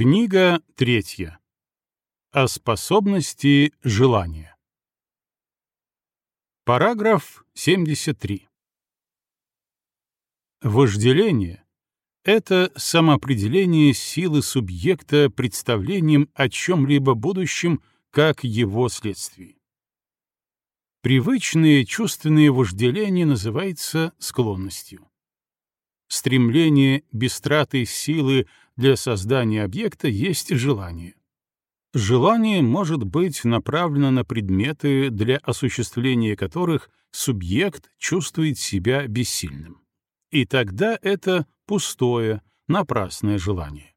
Книга третья. О способности желания. Параграф 73. Вожделение — это самоопределение силы субъекта представлением о чем-либо будущем как его следствии. Привычное чувственное вожделение называется склонностью. Стремление без траты силы для создания объекта есть желание. Желание может быть направлено на предметы, для осуществления которых субъект чувствует себя бессильным. И тогда это пустое, напрасное желание.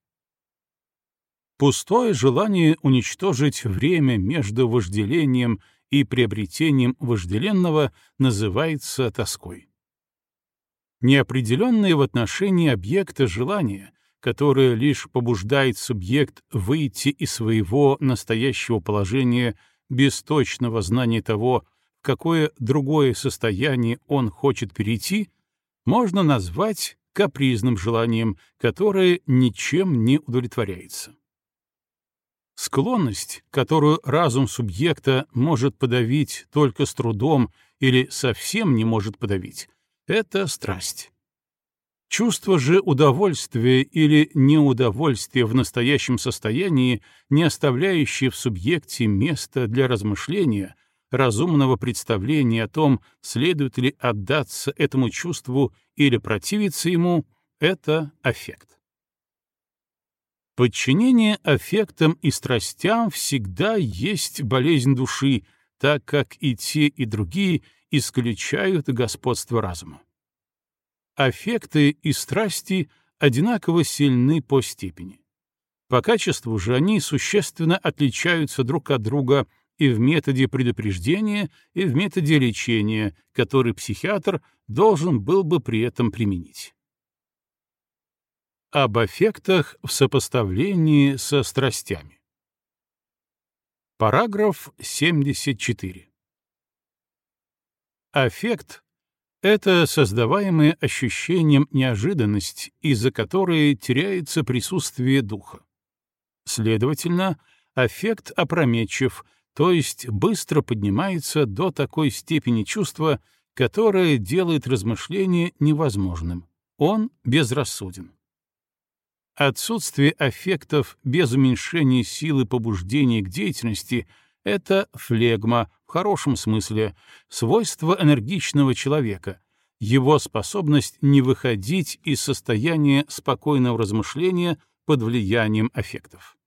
Пустое желание уничтожить время между вожделением и приобретением вожделенного называется тоской неопределенное в отношении объекта желание, которое лишь побуждает субъект выйти из своего настоящего положения без точного знания того, в какое другое состояние он хочет перейти, можно назвать капризным желанием, которое ничем не удовлетворяется. Склонность, которую разум субъекта может подавить только с трудом или совсем не может подавить, — это страсть. Чувство же удовольствия или неудовольствия в настоящем состоянии, не оставляющее в субъекте места для размышления, разумного представления о том, следует ли отдаться этому чувству или противиться ему, это аффект. Подчинение аффектам и страстям всегда есть болезнь души, так как и те, и другие исключают господство разума. Аффекты и страсти одинаково сильны по степени. По качеству же они существенно отличаются друг от друга и в методе предупреждения, и в методе лечения, который психиатр должен был бы при этом применить. Об аффектах в сопоставлении со страстями. Параграф 74. Аффект — это создаваемое ощущением неожиданность, из-за которой теряется присутствие духа. Следовательно, аффект опрометчив, то есть быстро поднимается до такой степени чувства, которая делает размышление невозможным. Он безрассуден. Отсутствие аффектов без уменьшения силы побуждения к деятельности — это флегма в хорошем смысле, свойство энергичного человека, его способность не выходить из состояния спокойного размышления под влиянием аффектов.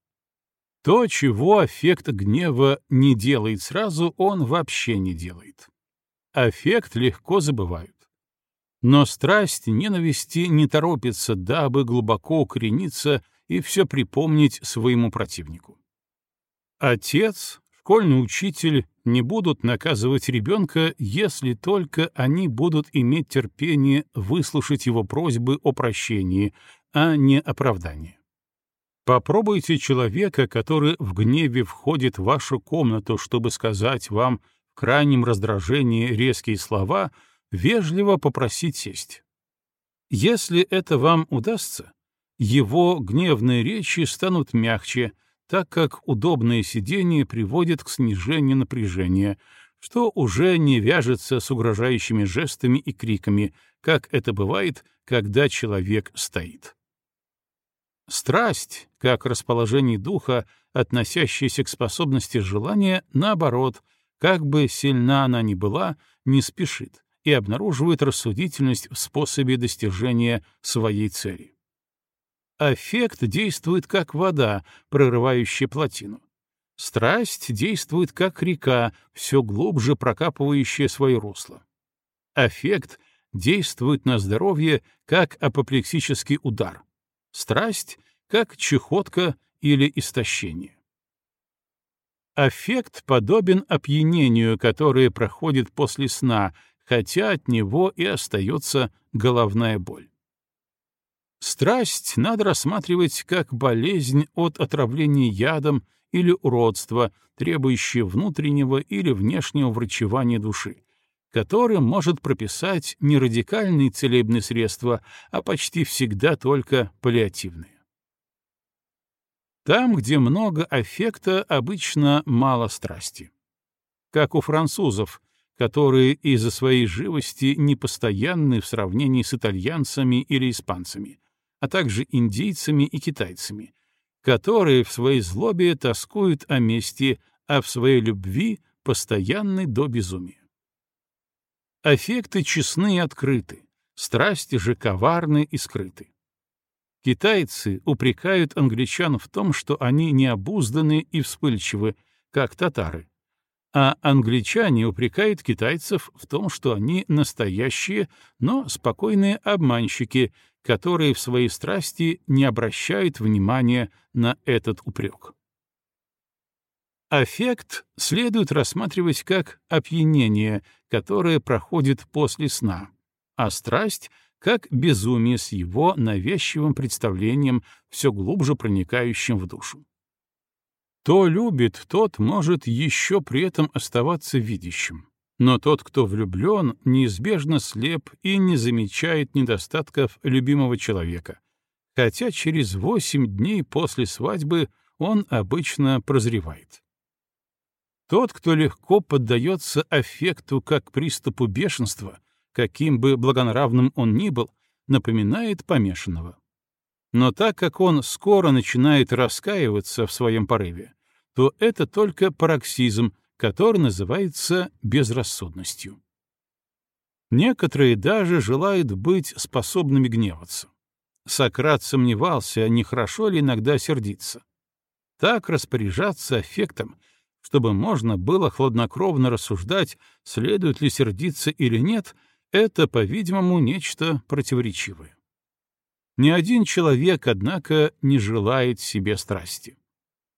То, чего аффект гнева не делает сразу, он вообще не делает. Аффект легко забывают. Но страсть ненависти не торопится, дабы глубоко укорениться и все припомнить своему противнику. Отец, школьный учитель не будут наказывать ребенка, если только они будут иметь терпение выслушать его просьбы о прощении, а не оправдании. Попробуйте человека, который в гневе входит в вашу комнату, чтобы сказать вам в крайнем раздражении резкие слова, вежливо попросить сесть. Если это вам удастся, его гневные речи станут мягче — так как удобное сидение приводит к снижению напряжения, что уже не вяжется с угрожающими жестами и криками, как это бывает, когда человек стоит. Страсть, как расположение духа, относящееся к способности желания, наоборот, как бы сильна она ни была, не спешит и обнаруживает рассудительность в способе достижения своей цели. Аффект действует как вода, прорывающая плотину. Страсть действует как река, все глубже прокапывающая свое русло. Аффект действует на здоровье как апоплексический удар. Страсть — как чехотка или истощение. Аффект подобен опьянению, которое проходит после сна, хотя от него и остается головная боль. Страсть надо рассматривать как болезнь от отравления ядом или уродства, требующее внутреннего или внешнего врачевания души, которым может прописать не радикальные целебные средства, а почти всегда только паллиативные. Там, где много аффекта, обычно мало страсти. Как у французов, которые из-за своей живости непостоянны в сравнении с итальянцами или испанцами, а также индейцами и китайцами, которые в своей злобе тоскуют о мести, а в своей любви постоянны до безумия. Аффекты честны и открыты, страсти же коварны и скрыты. Китайцы упрекают англичан в том, что они необузданы и вспыльчивы, как татары, а англичане упрекают китайцев в том, что они настоящие, но спокойные обманщики, которые в своей страсти не обращают внимания на этот упрек. Аффект следует рассматривать как опьянение, которое проходит после сна, а страсть — как безумие с его навязчивым представлением, все глубже проникающим в душу. Кто любит, тот может еще при этом оставаться видящим. Но тот, кто влюблен, неизбежно слеп и не замечает недостатков любимого человека, хотя через восемь дней после свадьбы он обычно прозревает. Тот, кто легко поддается аффекту как приступу бешенства, каким бы благонравным он ни был, напоминает помешанного. Но так как он скоро начинает раскаиваться в своем порыве, то это только пароксизм, который называется безрассудностью. Некоторые даже желают быть способными гневаться. Сократ сомневался, нехорошо ли иногда сердиться. Так распоряжаться аффектом, чтобы можно было хладнокровно рассуждать, следует ли сердиться или нет, это, по-видимому, нечто противоречивое. Ни один человек, однако, не желает себе страсти.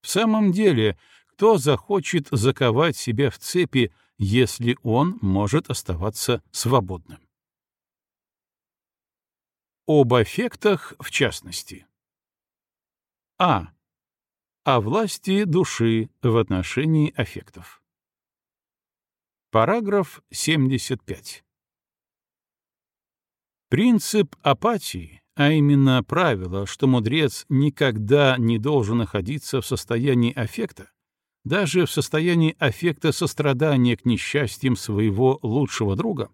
В самом деле, кто захочет заковать себя в цепи, если он может оставаться свободным? Об аффектах в частности. А. О власти души в отношении аффектов. Параграф 75. Принцип апатии а именно правило, что мудрец никогда не должен находиться в состоянии аффекта, даже в состоянии аффекта сострадания к несчастьям своего лучшего друга,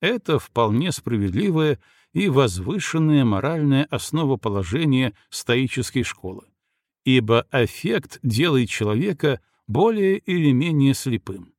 это вполне справедливое и возвышенное моральное основоположение стоической школы, ибо аффект делает человека более или менее слепым.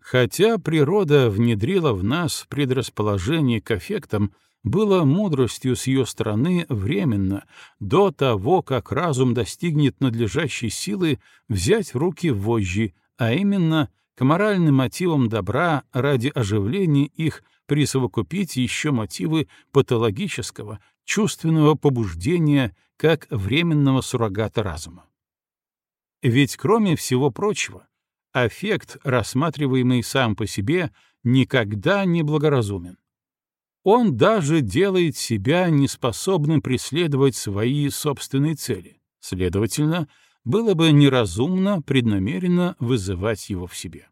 Хотя природа внедрила в нас предрасположение к аффектам, было мудростью с ее стороны временно, до того, как разум достигнет надлежащей силы, взять в руки вожжи, а именно к моральным мотивам добра ради оживления их присовокупить еще мотивы патологического, чувственного побуждения как временного суррогата разума. Ведь кроме всего прочего, аффект, рассматриваемый сам по себе, никогда не благоразумен он даже делает себя неспособным преследовать свои собственные цели. Следовательно, было бы неразумно преднамеренно вызывать его в себе.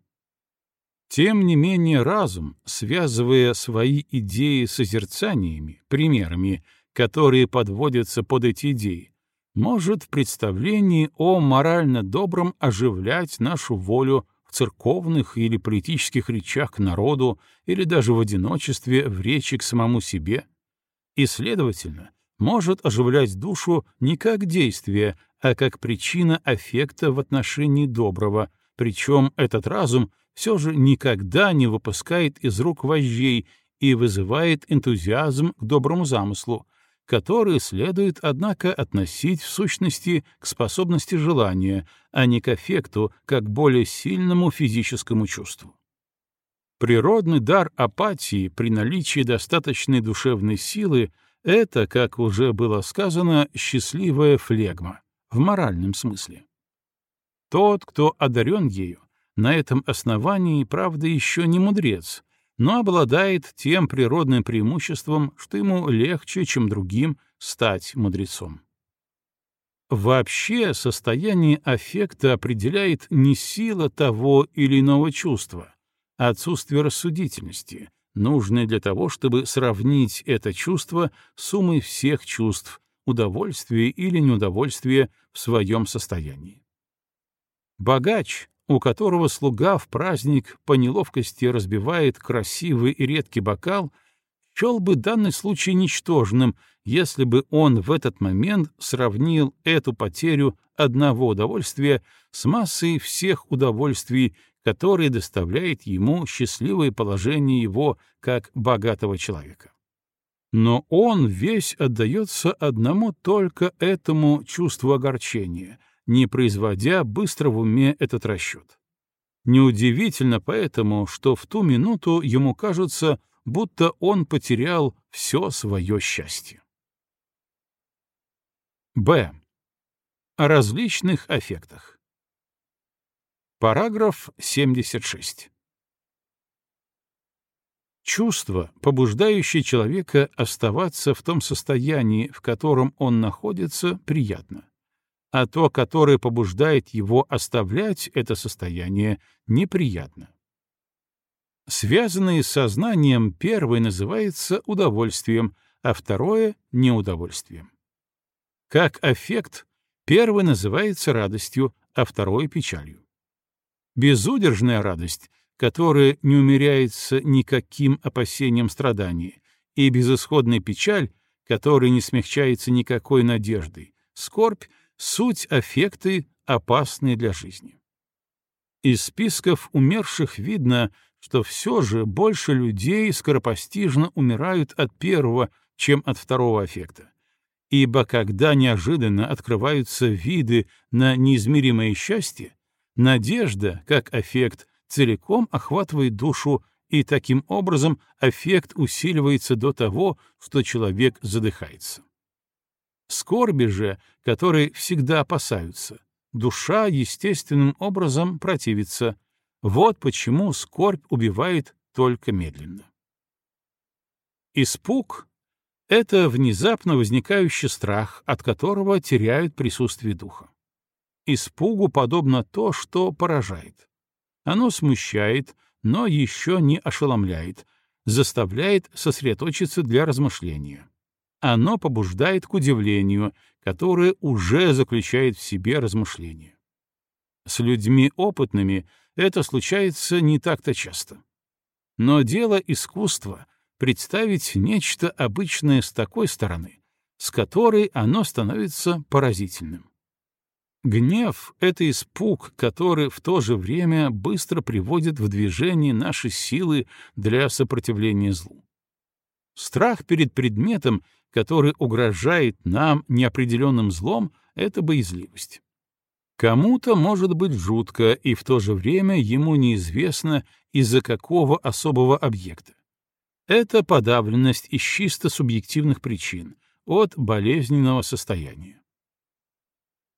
Тем не менее разум, связывая свои идеи с созерцаниями, примерами, которые подводятся под эти идеи, может в представлении о морально добром оживлять нашу волю в церковных или политических речах к народу или даже в одиночестве в речи к самому себе, и, следовательно, может оживлять душу не как действие, а как причина аффекта в отношении доброго, причем этот разум все же никогда не выпускает из рук вожжей и вызывает энтузиазм к доброму замыслу, которые следует, однако, относить в сущности к способности желания, а не к эффекту, как более сильному физическому чувству. Природный дар апатии при наличии достаточной душевной силы — это, как уже было сказано, счастливая флегма, в моральном смысле. Тот, кто одарен ею, на этом основании, правда, еще не мудрец, но обладает тем природным преимуществом, что ему легче, чем другим, стать мудрецом. Вообще состояние аффекта определяет не сила того или иного чувства, а отсутствие рассудительности, нужное для того, чтобы сравнить это чувство с суммой всех чувств, удовольствие или неудовольствие в своем состоянии. Богач, у которого слуга в праздник по неловкости разбивает красивый и редкий бокал, счел бы данный случай ничтожным, если бы он в этот момент сравнил эту потерю одного удовольствия с массой всех удовольствий, которые доставляет ему счастливое положение его как богатого человека. Но он весь отдается одному только этому чувству огорчения, не производя быстро в уме этот расчет. Неудивительно поэтому, что в ту минуту ему кажется, будто он потерял все свое счастье. Б. О различных аффектах. Параграф 76. Чувство, побуждающее человека оставаться в том состоянии, в котором он находится, приятно, а то, которое побуждает его оставлять это состояние, неприятно. Связанное с сознанием первое называется удовольствием, а второе — неудовольствием. Как аффект, первое называется радостью, а второе — печалью. Безудержная радость которая не умеряется никаким опасением страдания, и безысходная печаль, которая не смягчается никакой надеждой, скорбь — суть аффекты, опасные для жизни. Из списков умерших видно, что все же больше людей скоропостижно умирают от первого, чем от второго аффекта. Ибо когда неожиданно открываются виды на неизмеримое счастье, надежда, как аффект, целиком охватывает душу, и таким образом эффект усиливается до того, что человек задыхается. Скорби же, которые всегда опасаются, душа естественным образом противится. Вот почему скорбь убивает только медленно. Испуг — это внезапно возникающий страх, от которого теряют присутствие духа. Испугу подобно то, что поражает. Оно смущает, но еще не ошеломляет, заставляет сосредоточиться для размышления. Оно побуждает к удивлению, которое уже заключает в себе размышление. С людьми опытными это случается не так-то часто. Но дело искусства — представить нечто обычное с такой стороны, с которой оно становится поразительным. Гнев — это испуг, который в то же время быстро приводит в движение наши силы для сопротивления злу. Страх перед предметом, который угрожает нам неопределенным злом, — это боязливость. Кому-то может быть жутко, и в то же время ему неизвестно, из-за какого особого объекта. Это подавленность из чисто субъективных причин, от болезненного состояния.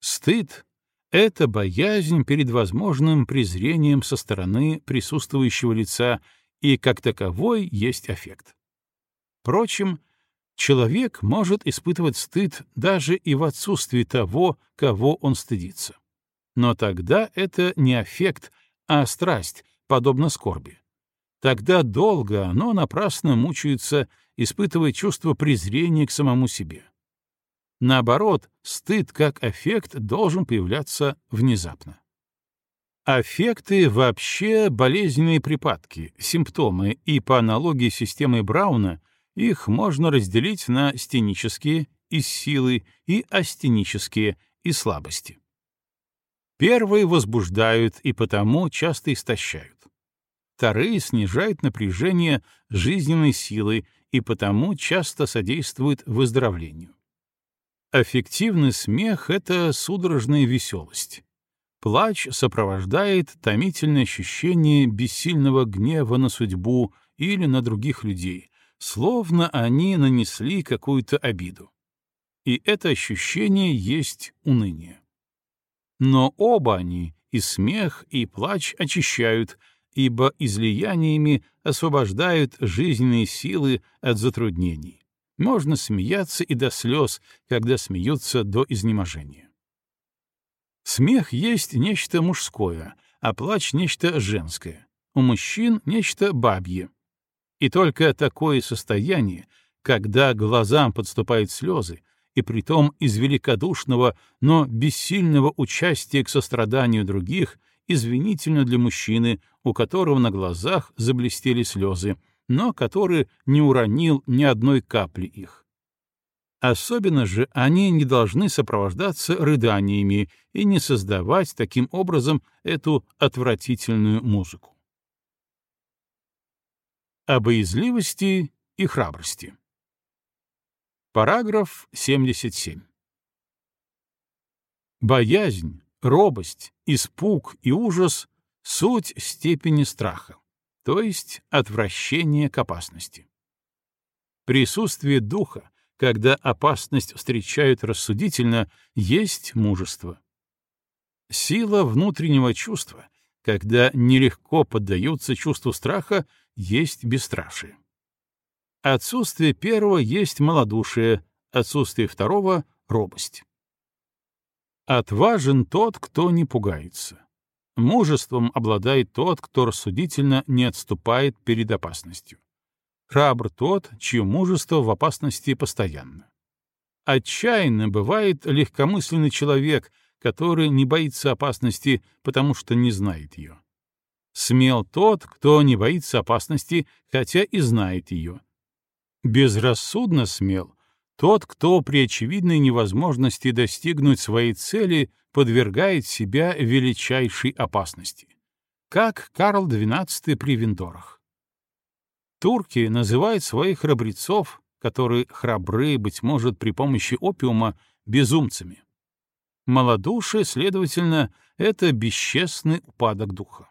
Стыд — это боязнь перед возможным презрением со стороны присутствующего лица и как таковой есть аффект. Впрочем, человек может испытывать стыд даже и в отсутствии того, кого он стыдится. Но тогда это не аффект, а страсть, подобно скорби. Тогда долго оно напрасно мучается, испытывая чувство презрения к самому себе. Наоборот, стыд как эффект должен появляться внезапно. Аффекты вообще болезненные припадки, симптомы, и по аналогии с системой Брауна их можно разделить на стенические из силы и астенические из слабости. Первые возбуждают и потому часто истощают. Вторые снижают напряжение жизненной силы и потому часто содействуют выздоровлению. Аффективный смех — это судорожная веселость. Плач сопровождает томительное ощущение бессильного гнева на судьбу или на других людей, словно они нанесли какую-то обиду. И это ощущение есть уныние. Но оба они, и смех, и плач, очищают, ибо излияниями освобождают жизненные силы от затруднений можно смеяться и до слез, когда смеются до изнеможения. Смех есть нечто мужское, а плач — нечто женское. У мужчин — нечто бабье. И только такое состояние, когда глазам подступают слезы, и притом из великодушного, но бессильного участия к состраданию других, извинительно для мужчины, у которого на глазах заблестели слезы, но который не уронил ни одной капли их. Особенно же они не должны сопровождаться рыданиями и не создавать таким образом эту отвратительную музыку. О боязливости и храбрости. Параграф 77. Боязнь, робость, испуг и ужас — суть степени страха, то есть отвращение к опасности. Присутствие духа, когда опасность встречают рассудительно, есть мужество. Сила внутреннего чувства, когда нелегко поддаются чувству страха, есть бесстрашие. Отсутствие первого есть малодушие, отсутствие второго — робость. Отважен тот, кто не пугается. Мужеством обладает тот, кто рассудительно не отступает перед опасностью. Храбр тот, чье мужество в опасности постоянно. Отчаянно бывает легкомысленный человек, который не боится опасности, потому что не знает ее. Смел тот, кто не боится опасности, хотя и знает ее. Безрассудно смел тот, кто при очевидной невозможности достигнуть своей цели подвергает себя величайшей опасности, как Карл XII при Виндорах. Турки называют своих храбрецов, которые храбры, быть может, при помощи опиума, безумцами. Малодушие, следовательно, это бесчестный упадок духа.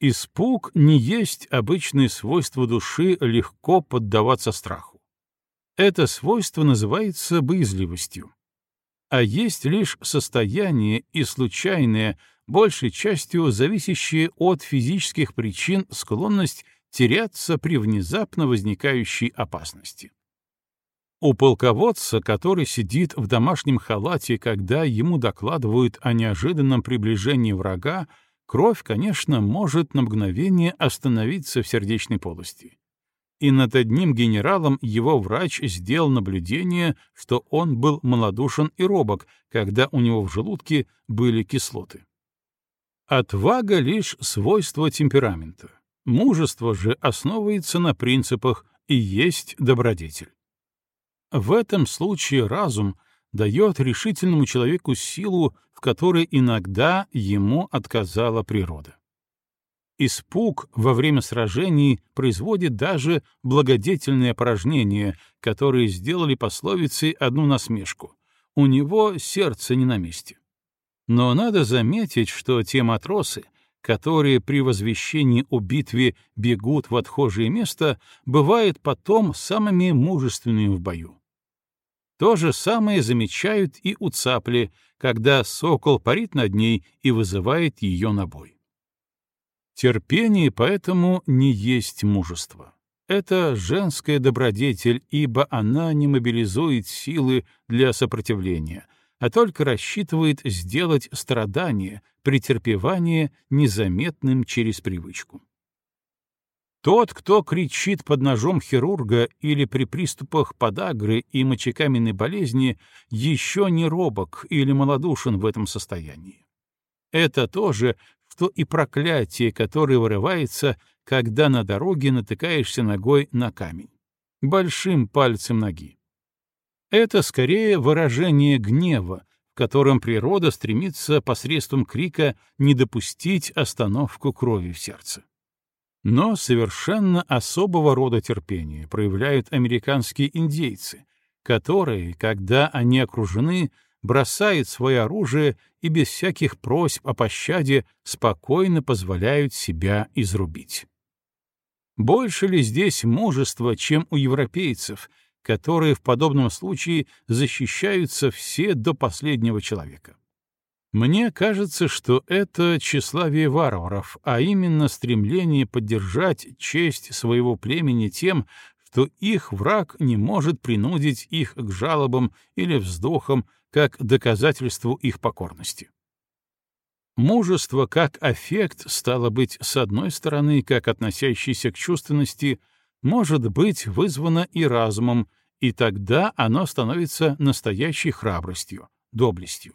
Испуг не есть обычное свойство души легко поддаваться страху. Это свойство называется боязливостью. А есть лишь состояние и случайное, большей частью зависящее от физических причин склонность теряться при внезапно возникающей опасности. У полководца, который сидит в домашнем халате, когда ему докладывают о неожиданном приближении врага, кровь, конечно, может на мгновение остановиться в сердечной полости. И над одним генералом его врач сделал наблюдение, что он был малодушен и робок, когда у него в желудке были кислоты. Отвага — лишь свойство темперамента. Мужество же основывается на принципах и есть добродетель. В этом случае разум дает решительному человеку силу, в которой иногда ему отказала природа. Испуг во время сражений производит даже благодетельные опорожнения, которые сделали пословицей одну насмешку. У него сердце не на месте. Но надо заметить, что те матросы, которые при возвещении о битве бегут в отхожее место, бывают потом самыми мужественными в бою. То же самое замечают и у цапли, когда сокол парит над ней и вызывает ее на бой. Терпение поэтому не есть мужество. Это женская добродетель, ибо она не мобилизует силы для сопротивления, а только рассчитывает сделать страдание, претерпевание незаметным через привычку. Тот, кто кричит под ножом хирурга или при приступах подагры и мочекаменной болезни, еще не робок или малодушен в этом состоянии. Это то же, что и проклятие, которое вырывается, когда на дороге натыкаешься ногой на камень, большим пальцем ноги. Это скорее выражение гнева, в котором природа стремится посредством крика не допустить остановку крови в сердце. Но совершенно особого рода терпение проявляют американские индейцы, которые, когда они окружены, бросают свое оружие и без всяких просьб о пощаде спокойно позволяют себя изрубить. Больше ли здесь мужества, чем у европейцев, которые в подобном случае защищаются все до последнего человека? Мне кажется, что это тщеславие варваров, а именно стремление поддержать честь своего племени тем, что их враг не может принудить их к жалобам или вздохам как доказательству их покорности. Мужество как аффект, стало быть, с одной стороны, как относящийся к чувственности, может быть вызвано и разумом, и тогда оно становится настоящей храбростью, доблестью.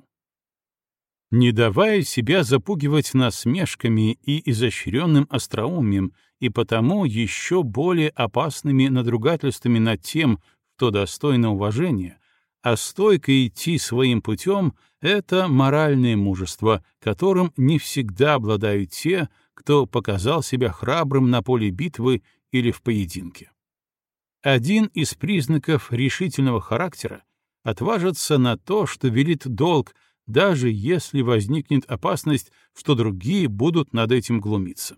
Не давая себя запугивать насмешками и изощренным остроумием, и потому еще более опасными надругательствами над тем, кто достойно уважения, а стойко идти своим путем — это моральное мужество, которым не всегда обладают те, кто показал себя храбрым на поле битвы или в поединке. Один из признаков решительного характера — отважиться на то, что велит долг, даже если возникнет опасность, что другие будут над этим глумиться.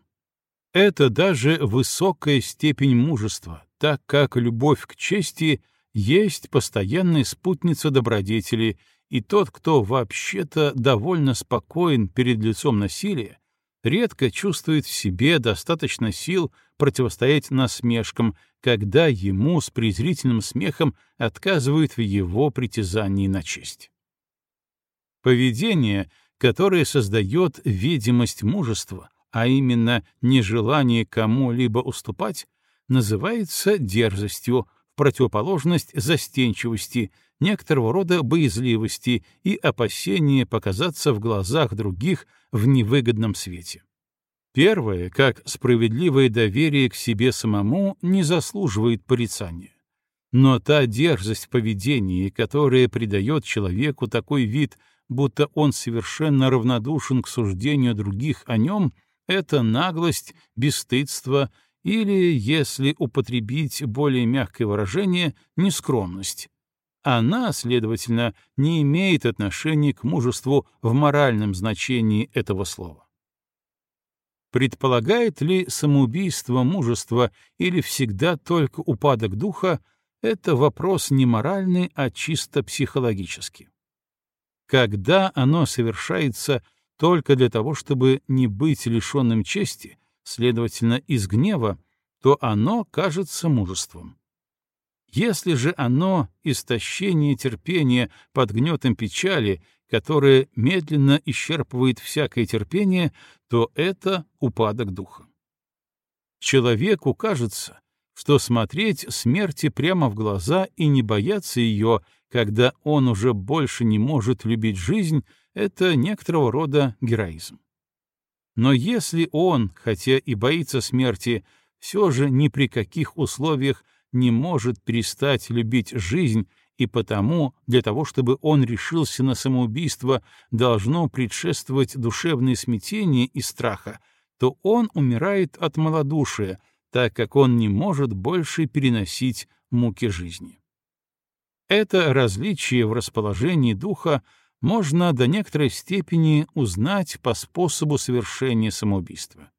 Это даже высокая степень мужества, так как любовь к чести есть постоянная спутница добродетели, и тот, кто вообще-то довольно спокоен перед лицом насилия, редко чувствует в себе достаточно сил противостоять насмешкам, когда ему с презрительным смехом отказывают в его притязании на честь. Поведение, которое создает видимость мужества, а именно нежелание кому-либо уступать, называется дерзостью, в противоположность застенчивости, некоторого рода боязливости и опасения показаться в глазах других в невыгодном свете. Первое, как справедливое доверие к себе самому, не заслуживает порицания. Но та дерзость в поведении, которая придает человеку такой вид, будто он совершенно равнодушен к суждению других о нем, это наглость, бесстыдство или, если употребить более мягкое выражение, нескромность. Она, следовательно, не имеет отношения к мужеству в моральном значении этого слова. Предполагает ли самоубийство мужество или всегда только упадок духа, это вопрос не моральный, а чисто психологический. Когда оно совершается только для того, чтобы не быть лишенным чести, следовательно, из гнева, то оно кажется мужеством. Если же оно — истощение терпения под гнетом печали, которое медленно исчерпывает всякое терпение, то это упадок духа. Человеку кажется, что смотреть смерти прямо в глаза и не бояться ее, когда он уже больше не может любить жизнь, это некоторого рода героизм. Но если он, хотя и боится смерти, все же ни при каких условиях не может перестать любить жизнь, и потому для того, чтобы он решился на самоубийство, должно предшествовать душевное смятение и страха, то он умирает от малодушия, так как он не может больше переносить муки жизни. Это различие в расположении духа можно до некоторой степени узнать по способу совершения самоубийства.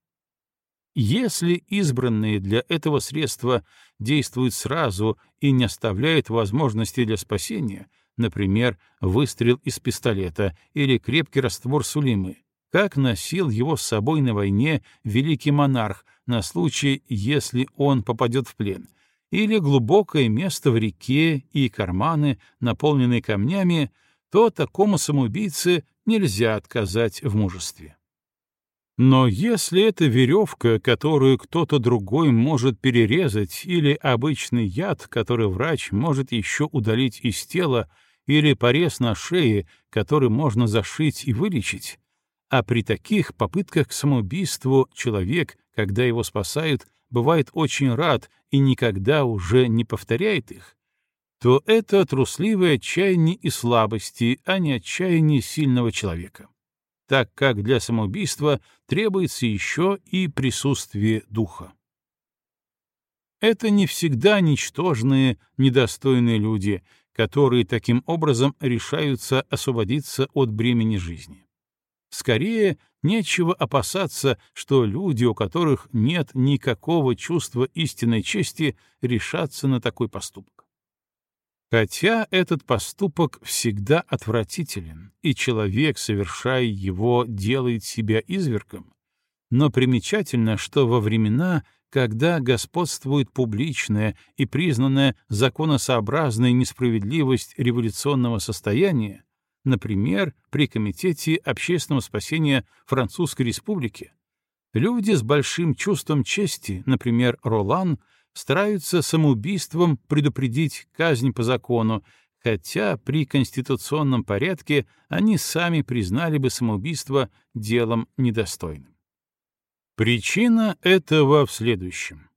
Если избранные для этого средства действуют сразу и не оставляют возможности для спасения, например, выстрел из пистолета или крепкий раствор сулимы, как носил его с собой на войне великий монарх на случай, если он попадет в плен, или глубокое место в реке и карманы, наполненные камнями, то такому самоубийце нельзя отказать в мужестве. Но если это веревка, которую кто-то другой может перерезать, или обычный яд, который врач может еще удалить из тела, или порез на шее, который можно зашить и вылечить, а при таких попытках к самоубийству человек, когда его спасают, бывает очень рад и никогда уже не повторяет их, то это трусливое отчаяние и слабости, а не отчаяние сильного человека, так как для самоубийства требуется еще и присутствие духа. Это не всегда ничтожные, недостойные люди, которые таким образом решаются освободиться от бремени жизни. Скорее, нечего опасаться, что люди, у которых нет никакого чувства истинной чести, решатся на такой поступок. Хотя этот поступок всегда отвратителен, и человек, совершая его, делает себя извергом, но примечательно, что во времена, когда господствует публичная и признанная законосообразная несправедливость революционного состояния, например, при Комитете общественного спасения Французской Республики, люди с большим чувством чести, например, Ролан, стараются самоубийством предупредить казнь по закону, хотя при конституционном порядке они сами признали бы самоубийство делом недостойным. Причина этого в следующем.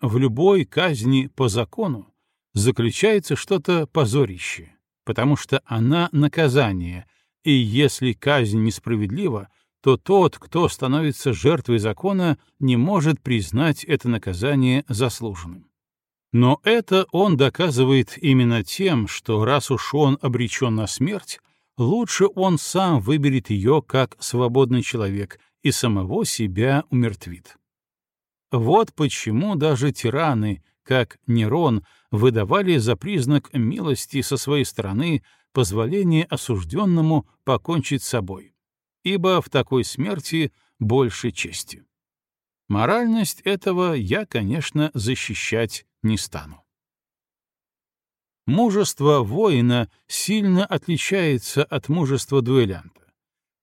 В любой казни по закону заключается что-то позорящее, потому что она наказание, и если казнь несправедлива, то тот, кто становится жертвой закона, не может признать это наказание заслуженным. Но это он доказывает именно тем, что раз уж он обречен на смерть, лучше он сам выберет ее как свободный человек и самого себя умертвит. Вот почему даже тираны, как Нерон, выдавали за признак милости со своей стороны позволение осужденному покончить с собой, ибо в такой смерти больше чести. Моральность этого я, конечно, защищать не стану. Мужество воина сильно отличается от мужества дуэлянта.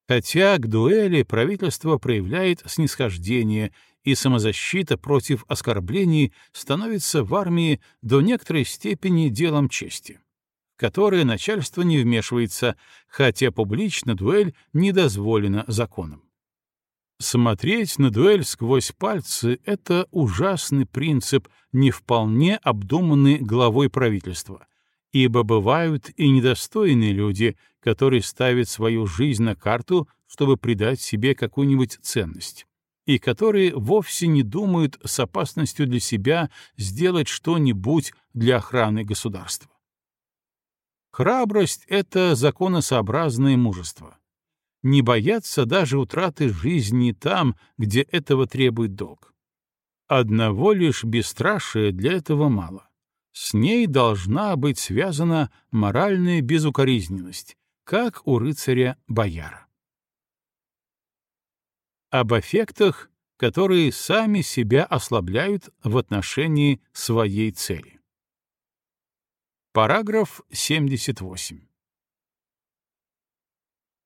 Хотя к дуэли правительство проявляет снисхождение, и самозащита против оскорблений становится в армии до некоторой степени делом чести, в которое начальство не вмешивается, хотя публично дуэль не дозволена законом. Смотреть на дуэль сквозь пальцы — это ужасный принцип, не вполне обдуманный главой правительства, ибо бывают и недостойные люди, которые ставят свою жизнь на карту, чтобы придать себе какую-нибудь ценность, и которые вовсе не думают с опасностью для себя сделать что-нибудь для охраны государства. Храбрость — это законосообразное мужество не бояться даже утраты жизни там, где этого требует долг. Одного лишь бесстрашия для этого мало. С ней должна быть связана моральная безукоризненность, как у рыцаря-бояра. Об эффектах, которые сами себя ослабляют в отношении своей цели. Параграф 78.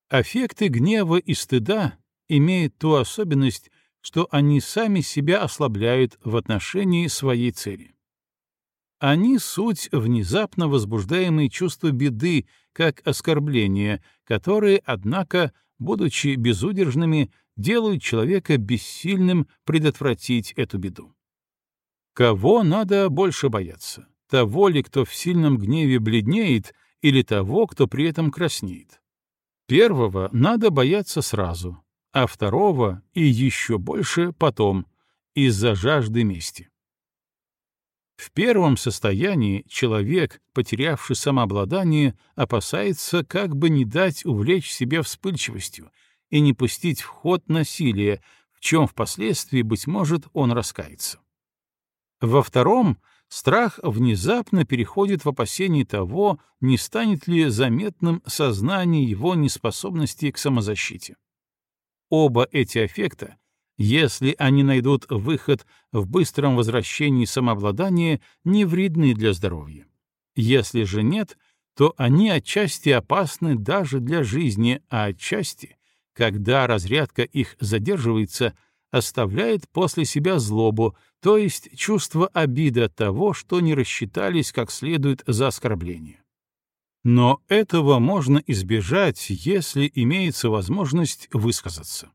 Аффекты гнева и стыда имеют ту особенность, что они сами себя ослабляют в отношении своей цели. Они — суть внезапно возбуждаемые чувства беды, как оскорбления, которые, однако, будучи безудержными, делают человека бессильным предотвратить эту беду. Кого надо больше бояться? Того ли, кто в сильном гневе бледнеет, или того, кто при этом краснеет? Первого надо бояться сразу, а второго и еще больше потом, из-за жажды мести. В первом состоянии человек, потерявший самообладание, опасается как бы не дать увлечь себя вспыльчивостью и не пустить в ход насилие, в чем впоследствии, быть может, он раскается. Во втором страх внезапно переходит в опасение того, не станет ли заметным сознание его неспособности к самозащите. Оба эти аффекта, если они найдут выход в быстром возвращении самообладания, не вредны для здоровья. Если же нет, то они отчасти опасны даже для жизни, а отчасти, когда разрядка их задерживается, оставляет после себя злобу, то есть чувство обиды от того, что не рассчитались как следует за оскорбление. Но этого можно избежать, если имеется возможность высказаться.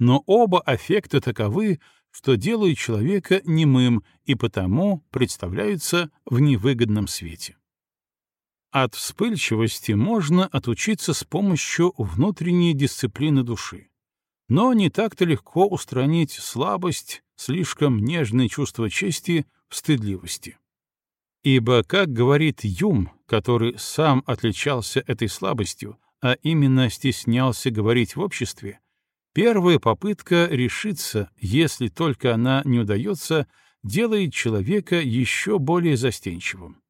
Но оба аффекта таковы, что делают человека немым и потому представляются в невыгодном свете. От вспыльчивости можно отучиться с помощью внутренней дисциплины души. Но не так-то легко устранить слабость, слишком нежное чувство чести стыдливости. Ибо, как говорит Юм, который сам отличался этой слабостью, а именно стеснялся говорить в обществе, первая попытка решиться, если только она не удается, делает человека еще более застенчивым.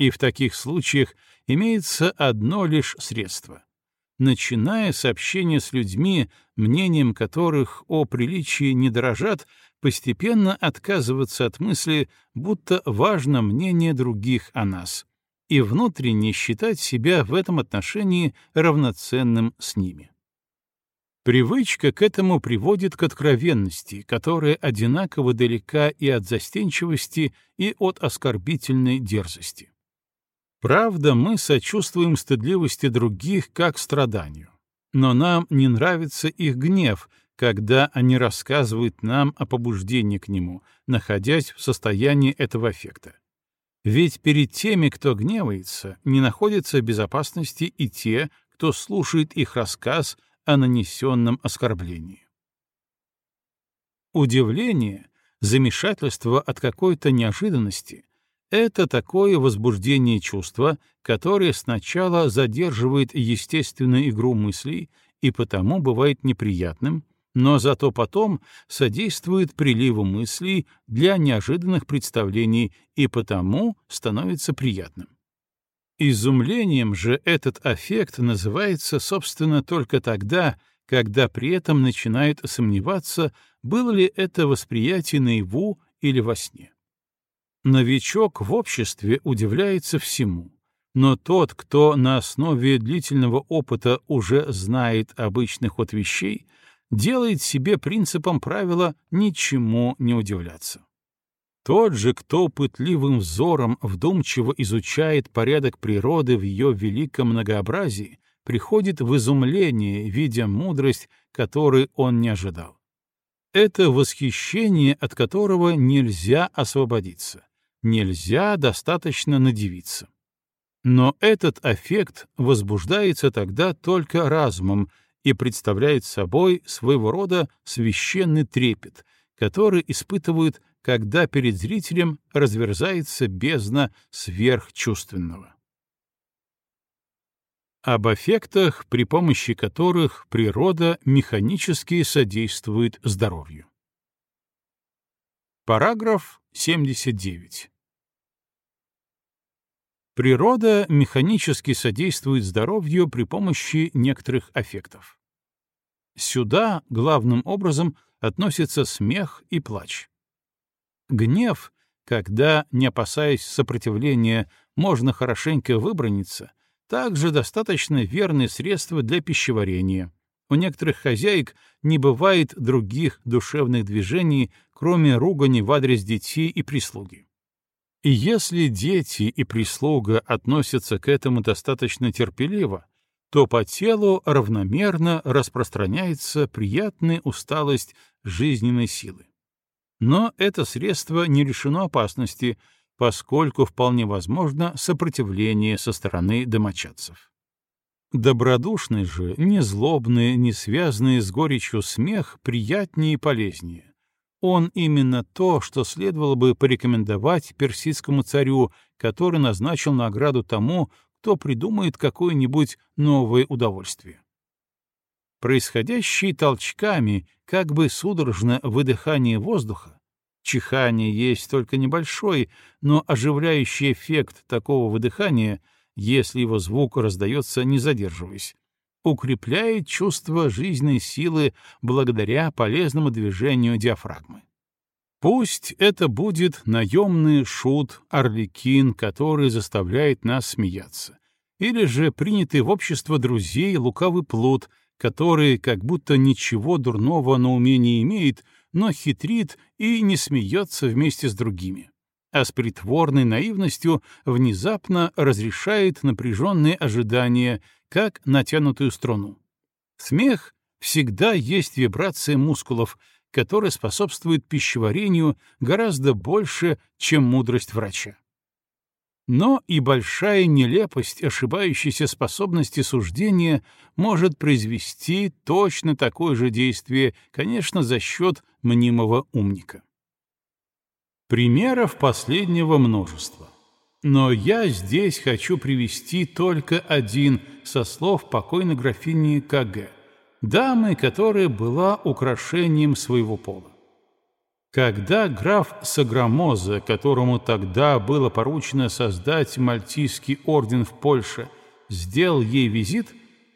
И в таких случаях имеется одно лишь средство начиная сообщение с людьми, мнением которых о приличии не дорожат, постепенно отказываться от мысли, будто важно мнение других о нас, и внутренне считать себя в этом отношении равноценным с ними. Привычка к этому приводит к откровенности, которая одинаково далека и от застенчивости, и от оскорбительной дерзости. Правда, мы сочувствуем стыдливости других как страданию, но нам не нравится их гнев, когда они рассказывают нам о побуждении к нему, находясь в состоянии этого эффекта. Ведь перед теми, кто гневается, не находятся в безопасности и те, кто слушает их рассказ о нанесенном оскорблении. Удивление, замешательство от какой-то неожиданности — это такое возбуждение чувства, которое сначала задерживает естественную игру мыслей и потому бывает неприятным, но зато потом содействует приливу мыслей для неожиданных представлений и потому становится приятным. Изумлением же этот аффект называется, собственно, только тогда, когда при этом начинает сомневаться, было ли это восприятие наяву или во сне. Новичок в обществе удивляется всему, но тот, кто на основе длительного опыта уже знает обычный ход вещей, делает себе принципом правила ничему не удивляться. Тот же, кто пытливым взором вдумчиво изучает порядок природы в ее великом многообразии, приходит в изумление, видя мудрость, которой он не ожидал. Это восхищение, от которого нельзя освободиться, нельзя достаточно надевиться. Но этот аффект возбуждается тогда только разумом, и представляет собой своего рода священный трепет, который испытывают, когда перед зрителем разверзается бездна сверхчувственного. Об эффектах, при помощи которых природа механически содействует здоровью. Параграф 79. Природа механически содействует здоровью при помощи некоторых аффектов. Сюда главным образом относятся смех и плач. Гнев, когда, не опасаясь сопротивления, можно хорошенько выброниться, также достаточно верное средство для пищеварения. У некоторых хозяек не бывает других душевных движений, кроме ругани в адрес детей и прислуги. И если дети и прислуга относятся к этому достаточно терпеливо, то по телу равномерно распространяется приятная усталость жизненной силы. Но это средство не лишено опасности, поскольку вполне возможно сопротивление со стороны домочадцев. Добродушный же, не злобный, не связанный с горечью смех приятнее и полезнее он именно то, что следовало бы порекомендовать персидскому царю, который назначил награду тому, кто придумает какое-нибудь новое удовольствие. Происходящие толчками, как бы судорожно выдыхание воздуха, чихание есть только небольшой, но оживляющий эффект такого выдыхания, если его звук раздается не задерживаясь, укрепляет чувство жизненной силы благодаря полезному движению диафрагмы. Пусть это будет наемный шут, орликин, который заставляет нас смеяться, или же принятый в общество друзей лукавый плут, который как будто ничего дурного на уме не имеет, но хитрит и не смеется вместе с другими, а с притворной наивностью внезапно разрешает напряженные ожидания как натянутую струну. Смех всегда есть вибрация мускулов, которая способствует пищеварению гораздо больше, чем мудрость врача. Но и большая нелепость ошибающейся способности суждения может произвести точно такое же действие, конечно, за счет мнимого умника. Примеров последнего множество. Но я здесь хочу привести только один со слов покойной графини К.Г., дамы, которая была украшением своего пола. Когда граф Саграмоза, которому тогда было поручено создать Мальтийский орден в Польше, сделал ей визит,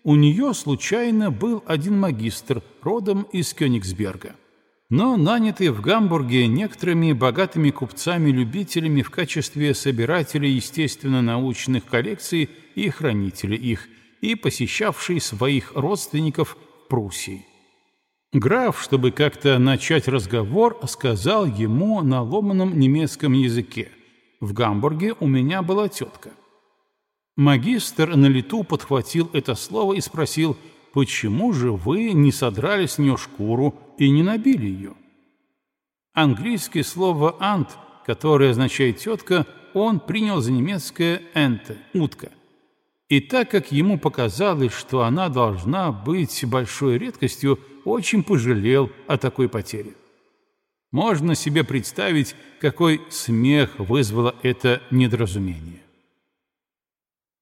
у нее случайно был один магистр, родом из Кёнигсберга но нанятый в Гамбурге некоторыми богатыми купцами-любителями в качестве собирателя естественно-научных коллекций и хранителя их, и посещавший своих родственников в Пруссии. Граф, чтобы как-то начать разговор, сказал ему на ломаном немецком языке. «В Гамбурге у меня была тетка». Магистр на лету подхватил это слово и спросил, «Почему же вы не содрали с нее шкуру и не набили ее?» Английское слово «ант», которое означает «тетка», он принял за немецкое «энте» — «утка». И так как ему показалось, что она должна быть большой редкостью, очень пожалел о такой потере. Можно себе представить, какой смех вызвало это недоразумение.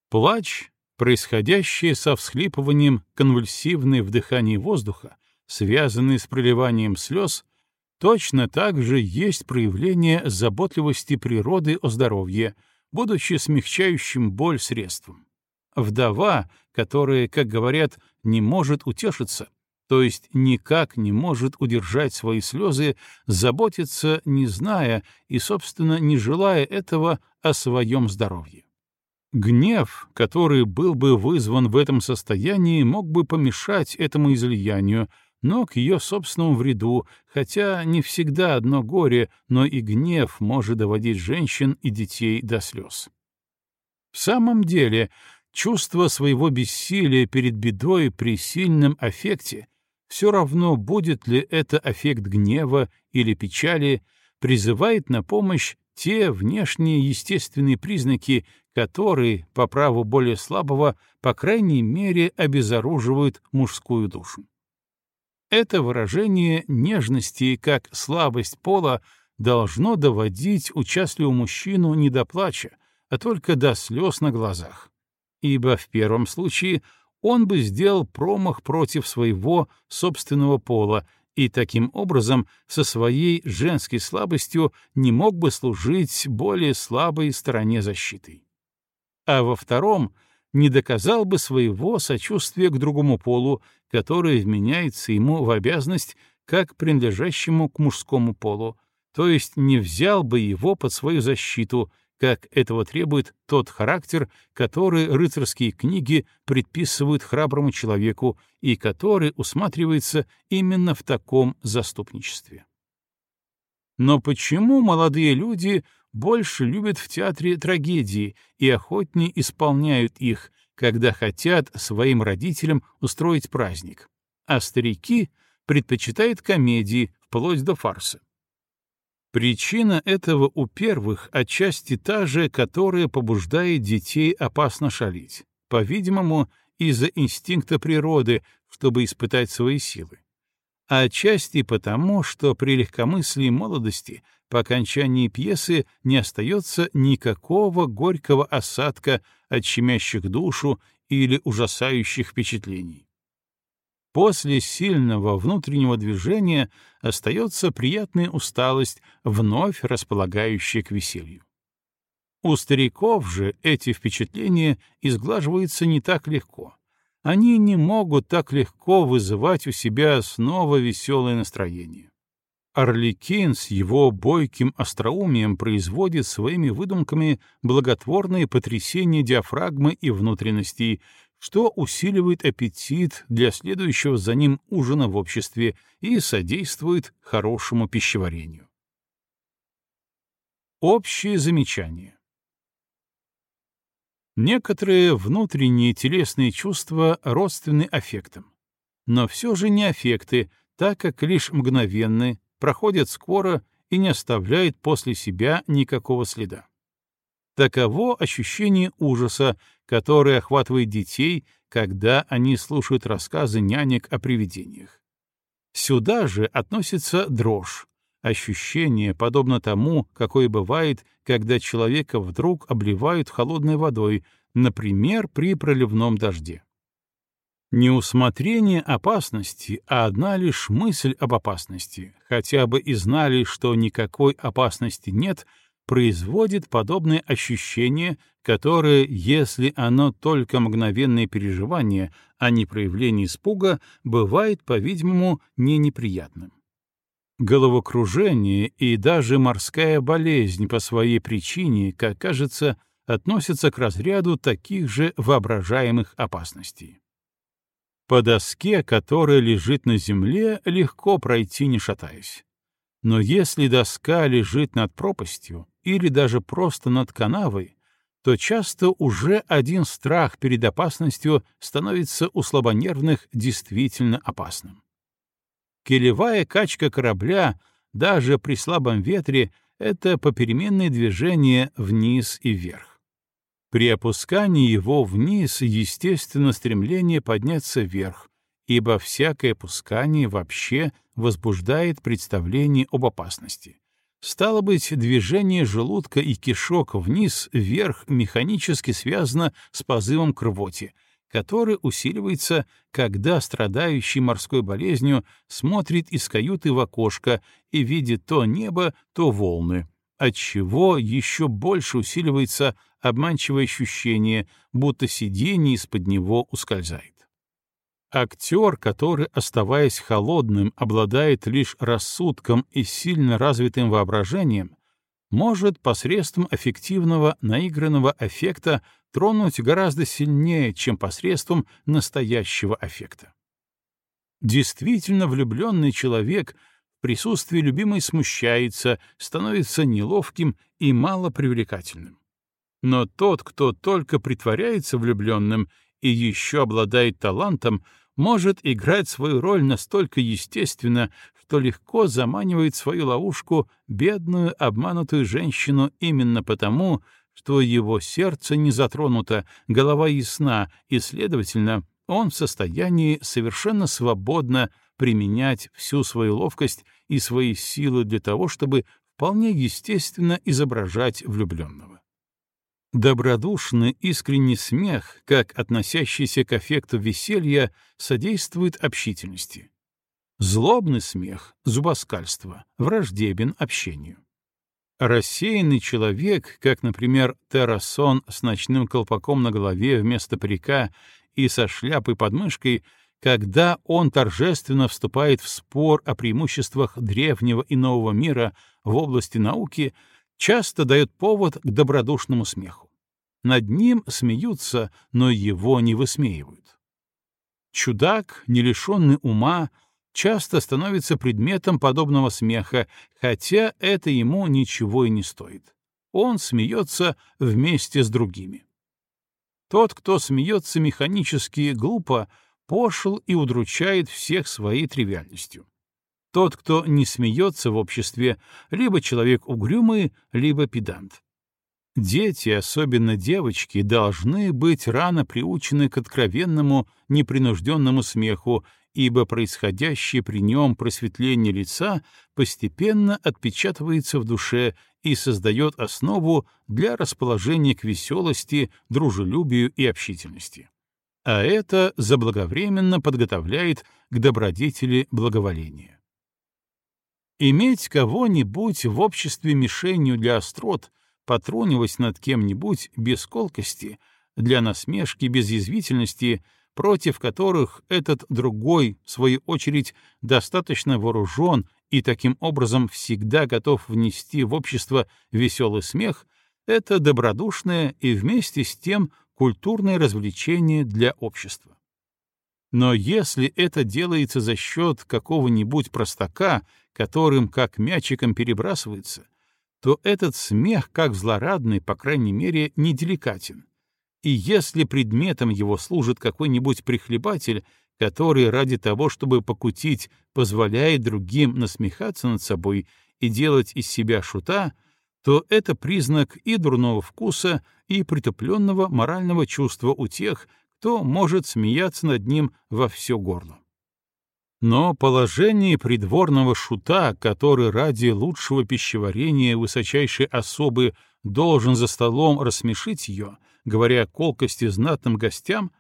Плач, происходящий со всхлипыванием конвульсивное вдыхание воздуха, связанный с проливанием слез, точно так же есть проявление заботливости природы о здоровье, будучи смягчающим боль средством. Вдова, которая, как говорят, не может утешиться, то есть никак не может удержать свои слезы, заботится, не зная и, собственно, не желая этого о своем здоровье. Гнев, который был бы вызван в этом состоянии, мог бы помешать этому излиянию, но к ее собственному вреду, хотя не всегда одно горе, но и гнев может доводить женщин и детей до слез. В самом деле, Чувство своего бессилия перед бедой при сильном аффекте, все равно будет ли это аффект гнева или печали, призывает на помощь те внешние естественные признаки, которые, по праву более слабого, по крайней мере, обезоруживают мужскую душу. Это выражение нежности как слабость пола должно доводить участливого мужчину не до плача, а только до слез на глазах ибо в первом случае он бы сделал промах против своего собственного пола и таким образом со своей женской слабостью не мог бы служить более слабой стороне защиты. А во втором не доказал бы своего сочувствия к другому полу, которое вменяется ему в обязанность как принадлежащему к мужскому полу, то есть не взял бы его под свою защиту как этого требует тот характер, который рыцарские книги предписывают храброму человеку и который усматривается именно в таком заступничестве. Но почему молодые люди больше любят в театре трагедии и охотнее исполняют их, когда хотят своим родителям устроить праздник, а старики предпочитают комедии вплоть до фарса? Причина этого у первых отчасти та же, которая побуждает детей опасно шалить, по-видимому, из-за инстинкта природы, чтобы испытать свои силы. А отчасти потому, что при легкомыслии молодости по окончании пьесы не остается никакого горького осадка от щемящих душу или ужасающих впечатлений. После сильного внутреннего движения остается приятная усталость, вновь располагающая к веселью. У стариков же эти впечатления изглаживаются не так легко. Они не могут так легко вызывать у себя снова веселое настроение. Орликин с его бойким остроумием производит своими выдумками благотворные потрясения диафрагмы и внутренностей, что усиливает аппетит для следующего за ним ужина в обществе и содействует хорошему пищеварению. Общее замечание. Некоторые внутренние телесные чувства родственны аффектам, но все же не аффекты, так как лишь мгновенны, проходят скоро и не оставляют после себя никакого следа. Таково ощущение ужаса, которое охватывает детей, когда они слушают рассказы нянек о привидениях. Сюда же относится дрожь, ощущение, подобно тому, какое бывает, когда человека вдруг обливают холодной водой, например, при проливном дожде. Не усмотрение опасности, а одна лишь мысль об опасности, хотя бы и знали, что никакой опасности нет — производит подобное ощущение, которое, если оно только мгновенное переживание, а не проявление испуга, бывает, по-видимому, не неприятным. Головокружение и даже морская болезнь по своей причине, как кажется, относятся к разряду таких же воображаемых опасностей. По доске, которая лежит на земле, легко пройти, не шатаясь. Но если доска лежит над пропастью или даже просто над канавой, то часто уже один страх перед опасностью становится у слабонервных действительно опасным. Килевая качка корабля даже при слабом ветре — это попеременное движение вниз и вверх. При опускании его вниз естественно стремление подняться вверх, ибо всякое опускание вообще возбуждает представление об опасности. Стало быть, движение желудка и кишок вниз-вверх механически связано с позывом к рвоте, который усиливается, когда страдающий морской болезнью смотрит из каюты в окошко и видит то небо, то волны, отчего еще больше усиливается обманчивое ощущение, будто сиденье из-под него ускользает. Актер, который, оставаясь холодным, обладает лишь рассудком и сильно развитым воображением, может посредством эффективного наигранного эффекта тронуть гораздо сильнее, чем посредством настоящего эффекта. Действительно влюбленный человек в присутствии любимой смущается, становится неловким и малопривлекательным. Но тот, кто только притворяется влюбленным и еще обладает талантом, может играть свою роль настолько естественно, что легко заманивает в свою ловушку бедную обманутую женщину именно потому, что его сердце не затронуто, голова ясна, и, следовательно, он в состоянии совершенно свободно применять всю свою ловкость и свои силы для того, чтобы вполне естественно изображать влюбленного. Добродушный, искренний смех, как относящийся к эффекту веселья, содействует общительности. Злобный смех — зубоскальство, враждебен общению. Рассеянный человек, как, например, Террасон с ночным колпаком на голове вместо парика и со шляпой под мышкой, когда он торжественно вступает в спор о преимуществах древнего и нового мира в области науки — часто дает повод к добродушному смеху. Над ним смеются, но его не высмеивают. Чудак, не лишенный ума, часто становится предметом подобного смеха, хотя это ему ничего и не стоит. Он смеется вместе с другими. Тот, кто смеется механически глупо, пошел и удручает всех своей тривиальностью. Тот, кто не смеется в обществе, либо человек угрюмый, либо педант. Дети, особенно девочки, должны быть рано приучены к откровенному, непринужденному смеху, ибо происходящее при нем просветление лица постепенно отпечатывается в душе и создает основу для расположения к веселости, дружелюбию и общительности. А это заблаговременно подготовляет к добродетели благоволения. Иметь кого-нибудь в обществе мишенью для острот, потрунивать над кем-нибудь без колкости, для насмешки без язвительности, против которых этот другой, в свою очередь, достаточно вооружен и таким образом всегда готов внести в общество веселый смех, это добродушное и вместе с тем культурное развлечение для общества. Но если это делается за счет какого-нибудь простака, которым как мячиком перебрасывается, то этот смех, как злорадный, по крайней мере, неделикатен. И если предметом его служит какой-нибудь прихлебатель, который ради того, чтобы покутить, позволяет другим насмехаться над собой и делать из себя шута, то это признак и дурного вкуса, и притупленного морального чувства у тех, кто может смеяться над ним во все горло. Но положение придворного шута, который ради лучшего пищеварения высочайшей особы должен за столом рассмешить ее, говоря колкости знатным гостям,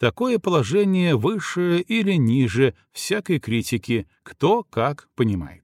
такое положение выше или ниже всякой критики, кто как понимает.